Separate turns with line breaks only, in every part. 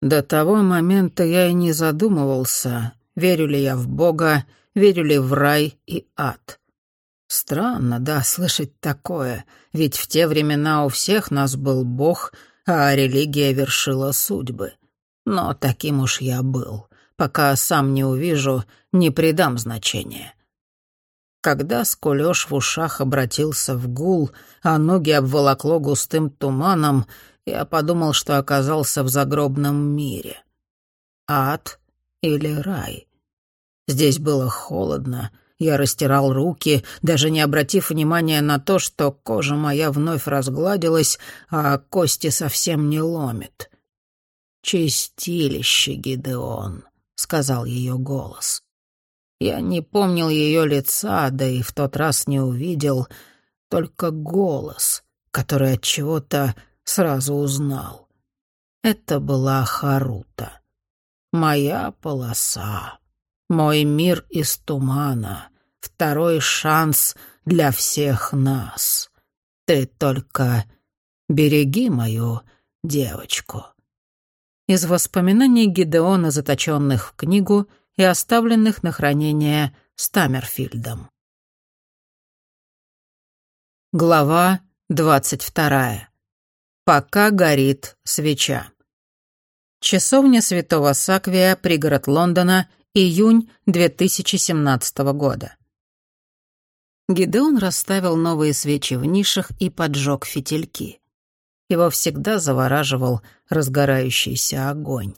До того момента я и не задумывался, верю ли я в Бога, верю ли в рай и ад. Странно, да, слышать такое, ведь в те времена у всех нас был Бог, а религия вершила судьбы. Но таким уж я был. Пока сам не увижу, не придам значения. Когда скулёж в ушах обратился в гул, а ноги обволокло густым туманом, я подумал, что оказался в загробном мире. Ад или рай? Здесь было холодно, я растирал руки, даже не обратив внимания на то, что кожа моя вновь разгладилась, а кости совсем не ломит. «Чистилище, Гидеон», — сказал ее голос. Я не помнил ее лица, да и в тот раз не увидел, только голос, который от чего-то сразу узнал. Это была Харута. Моя полоса. Мой мир из тумана, второй шанс для всех нас. Ты только береги мою девочку». Из воспоминаний Гидеона, заточенных в книгу и оставленных на хранение Стаммерфильдом. Глава двадцать вторая. Пока горит свеча. Часовня Святого Саквия, пригород Лондона, Июнь 2017 года. Гидеон расставил новые свечи в нишах и поджег фитильки. Его всегда завораживал разгорающийся огонь.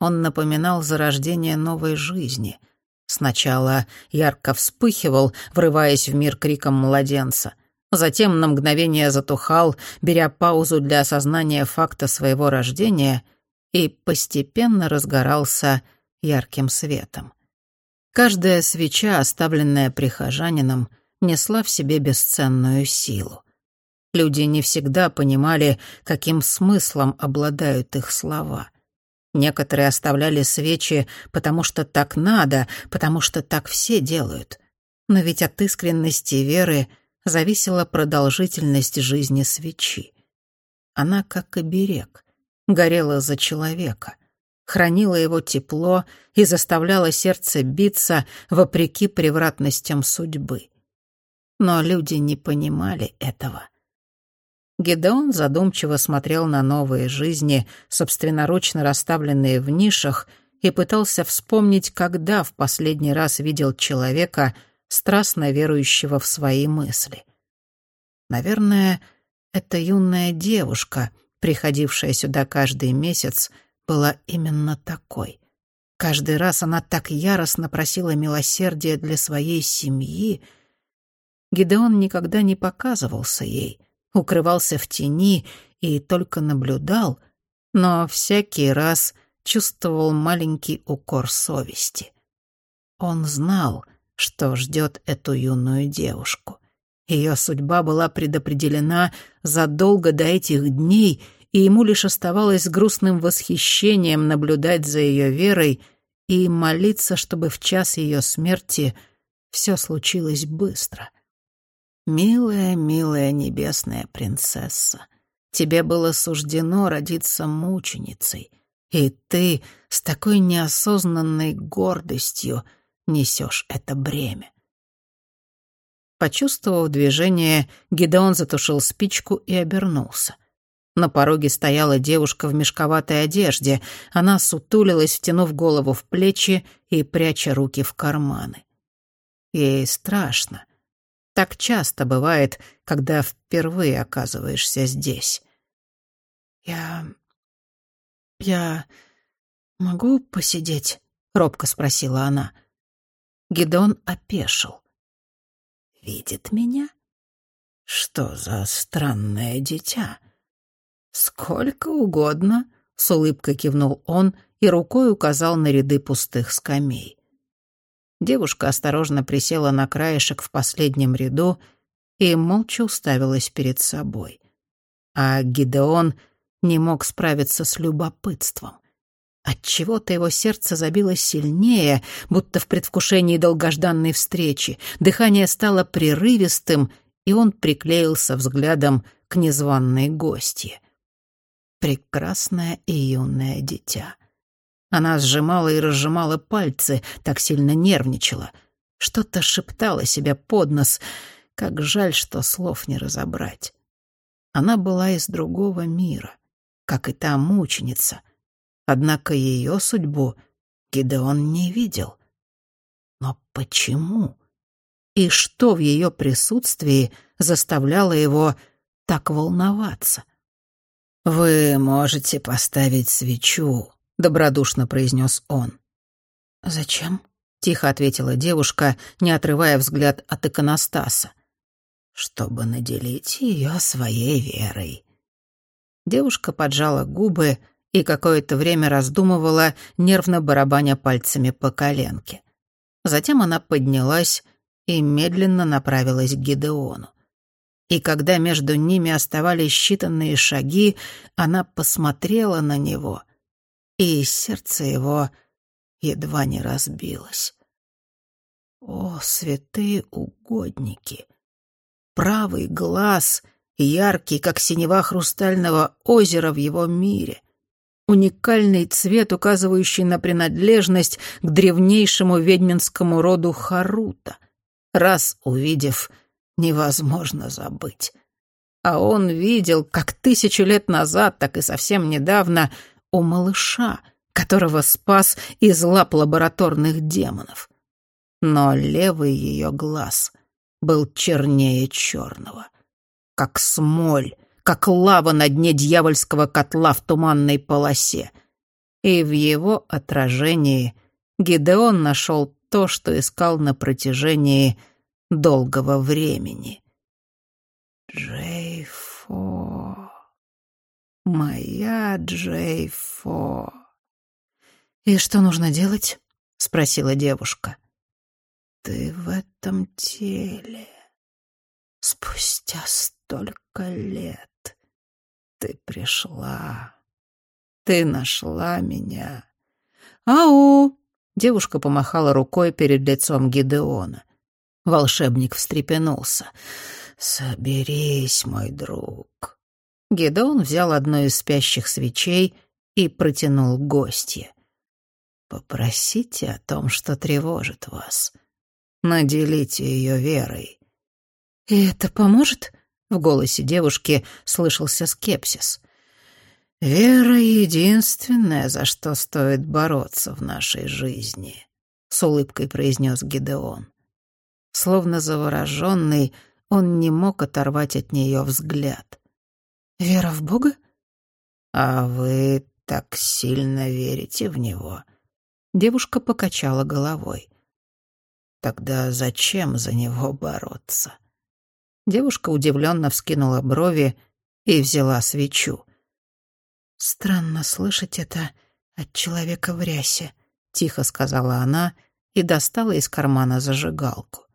Он напоминал зарождение новой жизни. Сначала ярко вспыхивал, врываясь в мир криком младенца. Затем на мгновение затухал, беря паузу для осознания факта своего рождения, и постепенно разгорался — ярким светом. Каждая свеча, оставленная прихожанином, несла в себе бесценную силу. Люди не всегда понимали, каким смыслом обладают их слова. Некоторые оставляли свечи, потому что так надо, потому что так все делают. Но ведь от искренности веры зависела продолжительность жизни свечи. Она, как оберег, горела за человека — хранила его тепло и заставляла сердце биться вопреки превратностям судьбы. Но люди не понимали этого. Гедеон задумчиво смотрел на новые жизни, собственноручно расставленные в нишах, и пытался вспомнить, когда в последний раз видел человека, страстно верующего в свои мысли. Наверное, это юная девушка, приходившая сюда каждый месяц — была именно такой. Каждый раз она так яростно просила милосердия для своей семьи. Гидеон никогда не показывался ей, укрывался в тени и только наблюдал, но всякий раз чувствовал маленький укор совести. Он знал, что ждет эту юную девушку. Ее судьба была предопределена задолго до этих дней — и ему лишь оставалось грустным восхищением наблюдать за ее верой и молиться, чтобы в час ее смерти все случилось быстро. «Милая, милая небесная принцесса, тебе было суждено родиться мученицей, и ты с такой неосознанной гордостью несешь это бремя». Почувствовав движение, Гидеон затушил спичку и обернулся — на пороге стояла девушка в мешковатой одежде. Она сутулилась, втянув голову в плечи и пряча руки в карманы. Ей страшно. Так часто бывает, когда впервые оказываешься здесь. «Я... я могу посидеть?» — робко спросила она. Гидон опешил. «Видит меня? Что за странное дитя?» «Сколько угодно», — с улыбкой кивнул он и рукой указал на ряды пустых скамей. Девушка осторожно присела на краешек в последнем ряду и молча уставилась перед собой. А Гидеон не мог справиться с любопытством. Отчего-то его сердце забилось сильнее, будто в предвкушении долгожданной встречи. Дыхание стало прерывистым, и он приклеился взглядом к незваной гостье. Прекрасное и юное дитя. Она сжимала и разжимала пальцы, так сильно нервничала. Что-то шептала себе под нос. Как жаль, что слов не разобрать. Она была из другого мира, как и та мученица. Однако ее судьбу Гидеон не видел. Но почему? И что в ее присутствии заставляло его так волноваться? «Вы можете поставить свечу», — добродушно произнес он. «Зачем?» — тихо ответила девушка, не отрывая взгляд от иконостаса чтобы наделить ее своей верой. Девушка поджала губы и какое-то время раздумывала, нервно барабаня пальцами по коленке. Затем она поднялась и медленно направилась к Гидеону. И когда между ними оставались считанные шаги, она посмотрела на него, и сердце его едва не разбилось. О, святые угодники! правый глаз, яркий, как синева хрустального озера в его мире. Уникальный цвет, указывающий на принадлежность к древнейшему ведьминскому роду Харута. Раз увидев, невозможно забыть. А он видел, как тысячу лет назад, так и совсем недавно, у малыша, которого спас из лап лабораторных демонов. Но левый ее глаз — был чернее черного. Как смоль, как лава на дне дьявольского котла в туманной полосе. И в его отражении Гидеон нашел то, что искал на протяжении долгого времени. Джейфо, моя Джейфо. «И что нужно делать?» — спросила девушка. Ты в этом теле. Спустя столько лет ты пришла. Ты нашла меня. Ау! Девушка помахала рукой перед лицом Гидеона. Волшебник встрепенулся. «Соберись, мой друг». Гидеон взял одну из спящих свечей и протянул гостье. «Попросите о том, что тревожит вас. Наделите ее верой. «И это поможет?» — в голосе девушки слышался скепсис. «Вера — единственное, за что стоит бороться в нашей жизни», — с улыбкой произнес Гидеон. Словно завороженный, он не мог оторвать от нее взгляд. «Вера в Бога?» «А вы так сильно верите в Него?» Девушка покачала головой. Тогда зачем за него бороться? Девушка удивленно вскинула брови и взяла свечу. «Странно слышать это от человека в рясе», — тихо сказала она и достала из кармана зажигалку.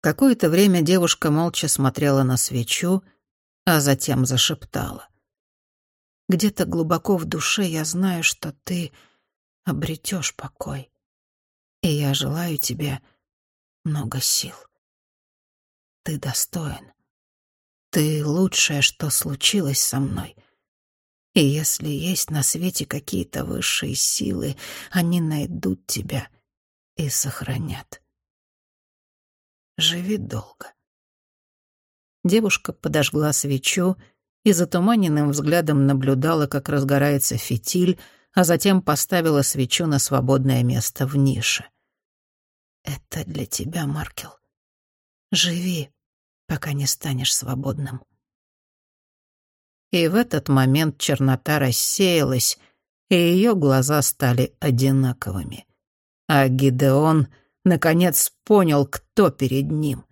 Какое-то время девушка молча смотрела на свечу, а затем зашептала. «Где-то глубоко в душе я знаю, что ты обретешь покой, и я желаю тебе...» много сил. Ты достоин. Ты лучшее, что случилось со мной. И если есть на свете какие-то высшие силы, они найдут тебя и сохранят. Живи долго. Девушка подожгла свечу и затуманенным взглядом наблюдала, как разгорается фитиль, а затем поставила свечу на свободное место в нише. Это для тебя, Маркел. Живи, пока не станешь свободным. И в этот момент чернота рассеялась, и ее глаза стали одинаковыми. А Гидеон, наконец, понял, кто перед ним.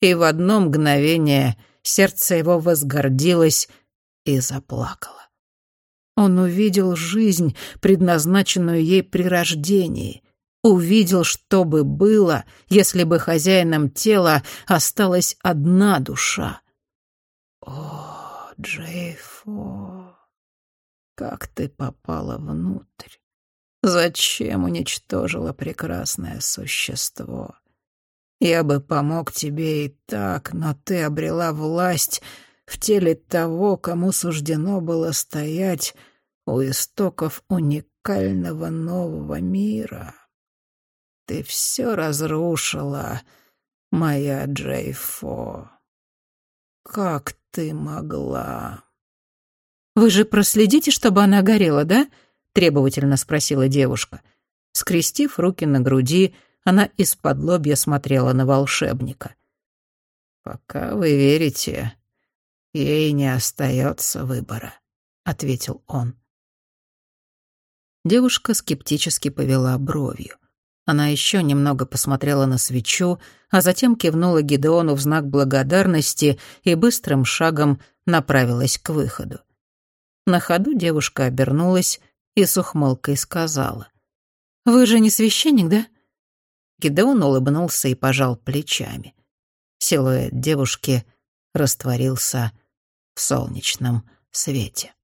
И в одно мгновение сердце его возгордилось и заплакало. Он увидел жизнь, предназначенную ей при рождении, увидел, что бы было, если бы хозяином тела осталась одна душа. О, Джейфо, как ты попала внутрь? Зачем уничтожила прекрасное существо? Я бы помог тебе и так, но ты обрела власть
в теле того, кому суждено было стоять у истоков уникального нового мира. Ты все разрушила, моя Джейфо. Как ты могла?
Вы же проследите, чтобы она горела, да? требовательно спросила девушка. Скрестив руки на груди, она из-под лобья смотрела на волшебника.
Пока вы верите, ей не остается выбора, ответил он.
Девушка скептически повела бровью. Она еще немного посмотрела на свечу, а затем кивнула Гидеону в знак благодарности и быстрым шагом направилась к выходу. На ходу девушка обернулась и с ухмылкой сказала. «Вы же не священник, да?» Гидеон улыбнулся и пожал плечами. Силуэт девушки растворился в солнечном свете.